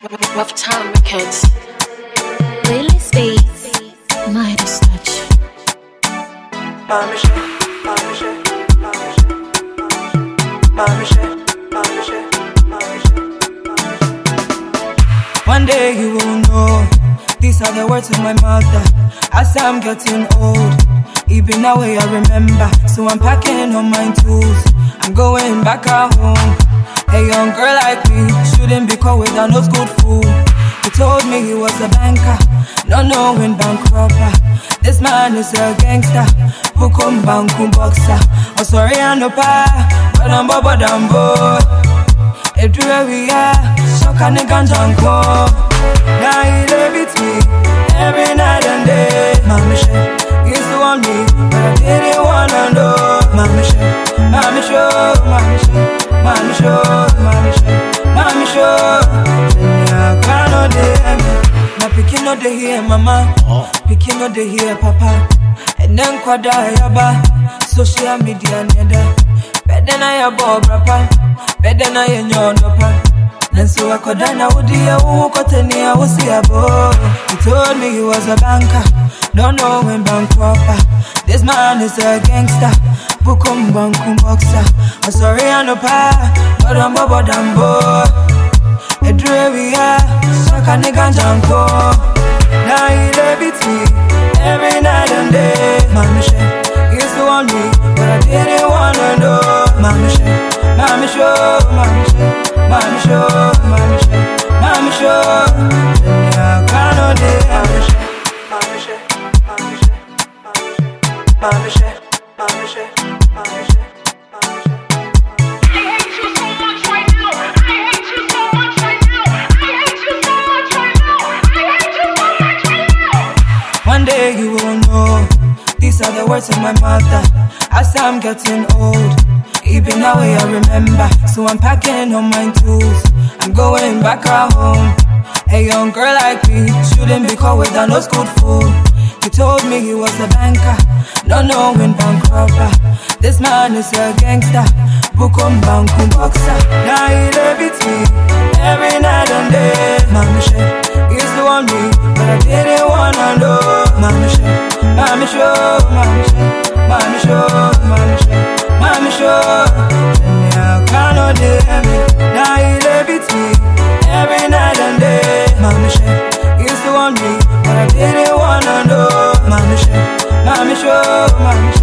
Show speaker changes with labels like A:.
A: Rough Time Records.
B: Lily Space, Midas Touch.
C: Mami shit, mami shit, mami shit, mami shit, mami shit, mami shit, mami shit. One day you will know. These are the words of my mother. As I'm getting old, even now I remember. So I'm packing on my tools. I'm going back at home. A young girl like me shouldn't be caught with an old school fool. He told me he was a banker, not knowing bank robber. This man is a gangster, Bukom Banku boxer. I'm sorry I no pa, but I'm bobo dambo. Everywhere we are, shaka ni ganjanko. Now pikin no dey hear mama, oh. pikin no dey hear papa. And then kwada yaba, social media neda. Better na ya bo brapa, better na ya nyonopa. Nanso akoda na wodi ya wu koteni ya wusi ya bo. He told me he was a banker, don't know when bank robber. This man is a gangster, Bukom Banku boxer. I'm sorry I no pa, but I'm bobo dambo. Edre we are, shaka ni ganjanko. He me every night and day. Mami she used to want me, but I didn't wanna know. Mami she, mami she, mami she, she, she, she, These are the words of my mother. As I'm getting old, even now I remember. So I'm packing all my tools. I'm going back home. A young girl like me shouldn't be caught with an old school fool. He told me he was a banker, not knowing bank robber. This man is a gangster, Bukom Banku boxer. Now he dey beat me every night and day. Mami she used to want me, but I didn't mami show, show. Yeah, I know they me. Now he dey every night and day. Mami she used to want me, but I didn't wanna know. Mami she, mami